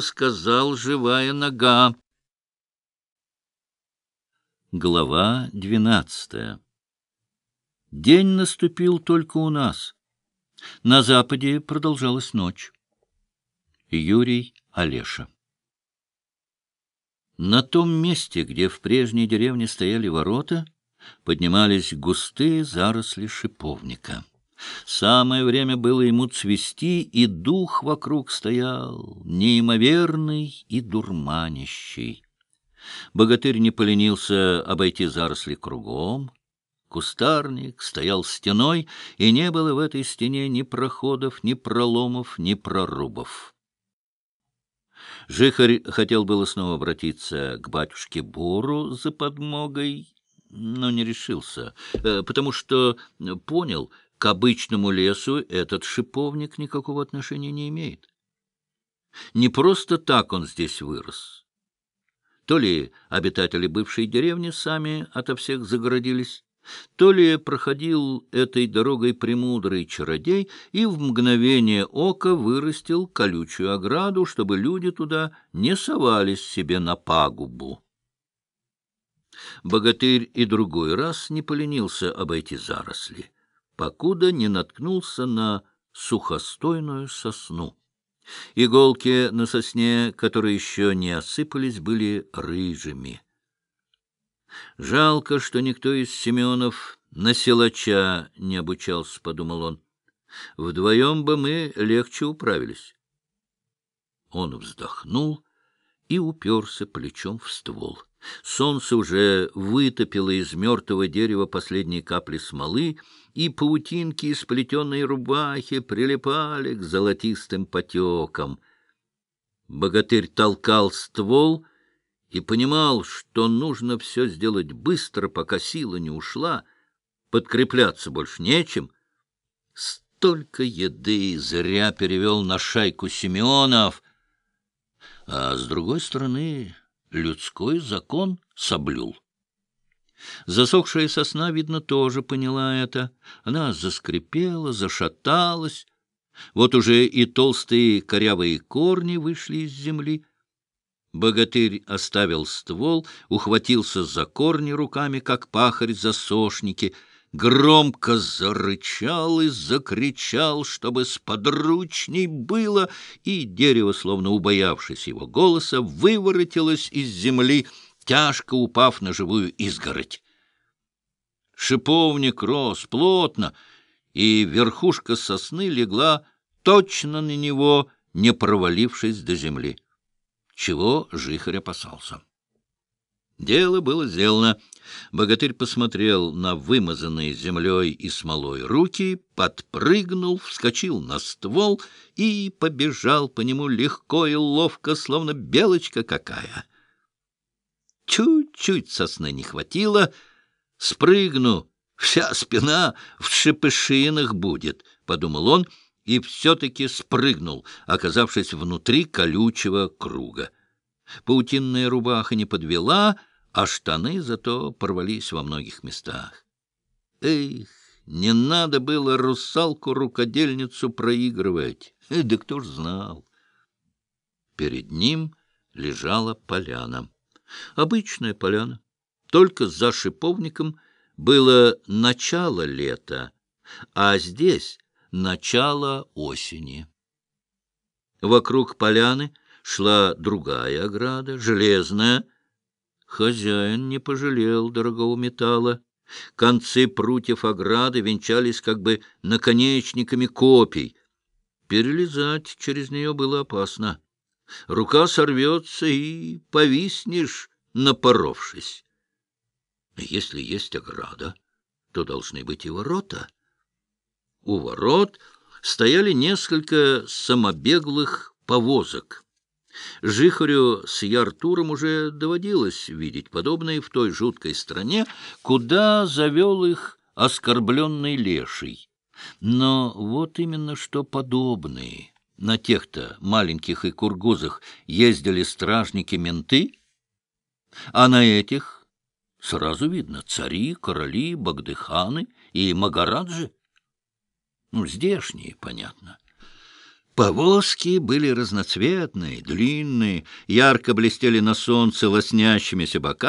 сказал живая нога. Глава двенадцатая День наступил только у нас. На западе продолжалась ночь. Юрий Олеша На том месте, где в прежней деревне стояли ворота, поднимались густые заросли шиповника. Самое время было ему цвести, и дух вокруг стоял неимоверный и дурманящий. Богатырь не поленился обойти заросли кругом. Кустарник стоял стеной, и не было в этой стене ни проходов, ни проломов, ни прорубов. Жихарь хотел было снова обратиться к батюшке Буру за подмогой, но не решился, э, потому что понял — к обычному лесу этот шиповник никакого отношения не имеет. Не просто так он здесь вырос. То ли обитатели бывшей деревни сами ото всех загородились, то ли проходил этой дорогой премудрый чародей и в мгновение ока вырастил колючую ограду, чтобы люди туда не совались себе на пагубу. Богатырь и другой раз не поленился обойти заросли покуда не наткнулся на сухостойную сосну. Иголки на сосне, которые еще не осыпались, были рыжими. «Жалко, что никто из Семенов на силача не обучался», — подумал он. «Вдвоем бы мы легче управились». Он вздохнул и уперся плечом в ствол. Солнце уже вытопило из мертвого дерева последние капли смолы, и паутинки из плетеной рубахи прилипали к золотистым потекам. Богатырь толкал ствол и понимал, что нужно все сделать быстро, пока сила не ушла, подкрепляться больше нечем. Столько еды зря перевел на шайку Симеонов, а с другой стороны людской закон соблюл. Засохшая сосна, видно, тоже поняла это. Она заскрипела, зашаталась. Вот уже и толстые корявые корни вышли из земли. Богатырь оставил ствол, ухватился за корни руками, как пахарь за сошники, громко зарычал и закричал, чтобы сподручней было, и дерево, словно убоявшись его голоса, выворотилось из земли, тяжко упав на живую изгородь. Шиповник рос плотно, и верхушка сосны легла точно на него, не провалившись до земли. Чего жихарь опасался? Дело было сделано. Богатырь посмотрел на вымазанные землей и смолой руки, подпрыгнул, вскочил на ствол и побежал по нему легко и ловко, словно белочка какая — Чуть-чуть сосны не хватило. Спрыгну, вся спина в шипышинах будет, — подумал он, и все-таки спрыгнул, оказавшись внутри колючего круга. Паутинная рубаха не подвела, а штаны зато порвались во многих местах. Эх, не надо было русалку-рукодельницу проигрывать. Да кто ж знал? Перед ним лежала поляна. Обычная поляна. Только за шиповником было начало лета, а здесь начало осени. Вокруг поляны шла другая ограда, железная. Хозяин не пожалел дорогого металла. Концы прутьев ограды венчались как бы наконечниками копий. Перелезать через нее было опасно. Рука сорвется, и повиснешь, напоровшись. Если есть ограда, то должны быть и ворота. У ворот стояли несколько самобеглых повозок. Жихарю с Яртуром уже доводилось видеть подобное в той жуткой стране, куда завел их оскорбленный леший. Но вот именно что подобные — на тех-то маленьких и кургузах ездили стражники-менты, а на этих сразу видно цари, короли, багдыханы и магараджи. Ну, здешние, понятно. Повозки были разноцветные, длинные, ярко блестели на солнце лоснящимися боками,